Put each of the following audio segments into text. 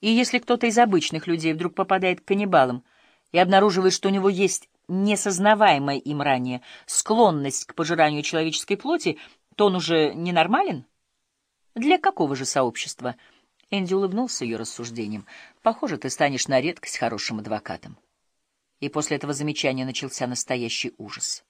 И если кто-то из обычных людей вдруг попадает к каннибалам и обнаруживает, что у него есть несознаваемая им ранее склонность к пожиранию человеческой плоти, то он уже ненормален? Для какого же сообщества? Энди улыбнулся ее рассуждением. Похоже, ты станешь на редкость хорошим адвокатом. И после этого замечания начался настоящий ужас.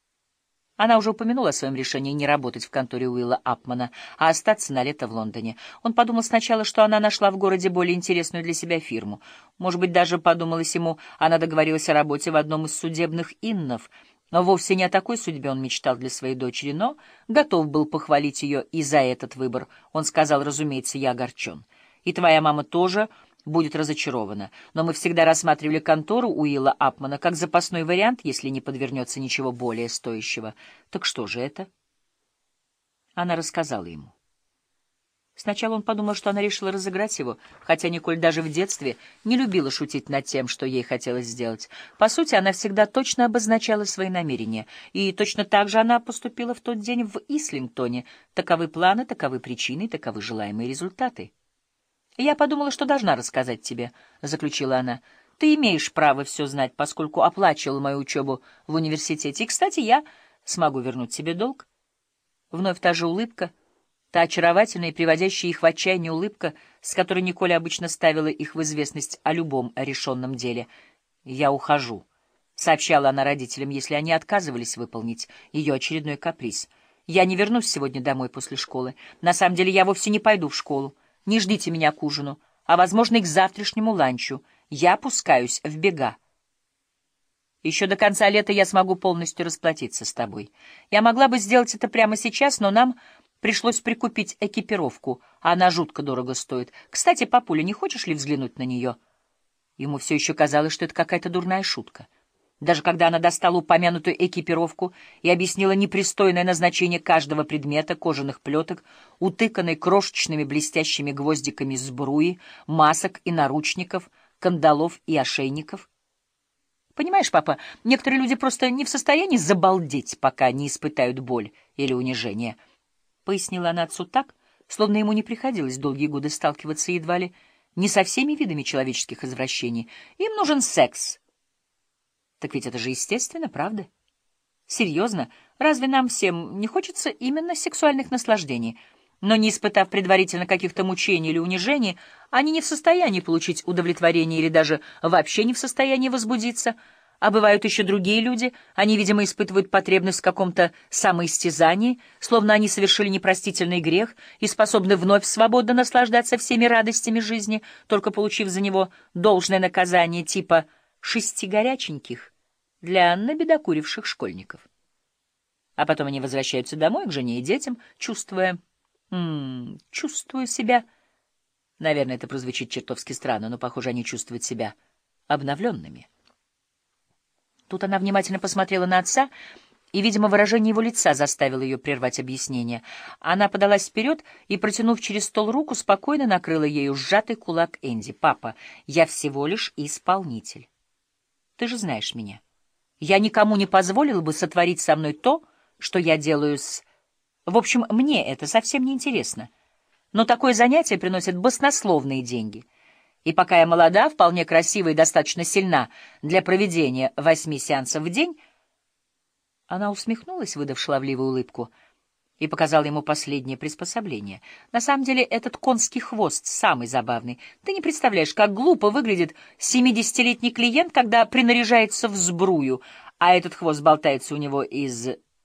Она уже упомянула о своем решении не работать в конторе Уилла Апмана, а остаться на лето в Лондоне. Он подумал сначала, что она нашла в городе более интересную для себя фирму. Может быть, даже подумалось ему, она договорилась о работе в одном из судебных иннов. Но вовсе не о такой судьбе он мечтал для своей дочери, но готов был похвалить ее и за этот выбор. Он сказал, разумеется, я огорчен. И твоя мама тоже будет разочарована, но мы всегда рассматривали контору Уилла Апмана как запасной вариант, если не подвернется ничего более стоящего. Так что же это? Она рассказала ему. Сначала он подумал, что она решила разыграть его, хотя Николь даже в детстве не любила шутить над тем, что ей хотелось сделать. По сути, она всегда точно обозначала свои намерения, и точно так же она поступила в тот день в Ислингтоне. Таковы планы, таковы причины, таковы желаемые результаты. «Я подумала, что должна рассказать тебе», — заключила она. «Ты имеешь право все знать, поскольку оплачивал мою учебу в университете. И, кстати, я смогу вернуть тебе долг». Вновь та же улыбка, та очаровательная и приводящая их в отчаяние улыбка, с которой Николя обычно ставила их в известность о любом решенном деле. «Я ухожу», — сообщала она родителям, если они отказывались выполнить ее очередной каприз. «Я не вернусь сегодня домой после школы. На самом деле я вовсе не пойду в школу. Не ждите меня к ужину, а, возможно, и к завтрашнему ланчу. Я опускаюсь в бега. Еще до конца лета я смогу полностью расплатиться с тобой. Я могла бы сделать это прямо сейчас, но нам пришлось прикупить экипировку, а она жутко дорого стоит. Кстати, папуля, не хочешь ли взглянуть на нее? Ему все еще казалось, что это какая-то дурная шутка. Даже когда она достала упомянутую экипировку и объяснила непристойное назначение каждого предмета, кожаных плеток, утыканной крошечными блестящими гвоздиками сбруи, масок и наручников, кандалов и ошейников. Понимаешь, папа, некоторые люди просто не в состоянии забалдеть, пока не испытают боль или унижение. Пояснила она отцу так, словно ему не приходилось долгие годы сталкиваться едва ли не со всеми видами человеческих извращений. Им нужен секс — так ведь это же естественно, правда? Серьезно, разве нам всем не хочется именно сексуальных наслаждений? Но не испытав предварительно каких-то мучений или унижений, они не в состоянии получить удовлетворение или даже вообще не в состоянии возбудиться. А бывают еще другие люди, они, видимо, испытывают потребность в каком-то самоистязании, словно они совершили непростительный грех и способны вновь свободно наслаждаться всеми радостями жизни, только получив за него должное наказание типа шести горяченьких для набедокуривших школьников. А потом они возвращаются домой к жене и детям, чувствуя... М чувствую себя... Наверное, это прозвучит чертовски странно, но, похоже, они чувствуют себя обновленными. Тут она внимательно посмотрела на отца, и, видимо, выражение его лица заставило ее прервать объяснение. Она подалась вперед и, протянув через стол руку, спокойно накрыла ею сжатый кулак Энди. «Папа, я всего лишь исполнитель». Ты же знаешь меня. Я никому не позволила бы сотворить со мной то, что я делаю с... В общем, мне это совсем не интересно. Но такое занятие приносит баснословные деньги. И пока я молода, вполне красива и достаточно сильна для проведения восьми сеансов в день... Она усмехнулась, выдав шаловливую улыбку — и показал ему последнее приспособление. На самом деле этот конский хвост самый забавный. Ты не представляешь, как глупо выглядит семидесятилетний клиент, когда принаряжается в сбрую, а этот хвост болтается у него из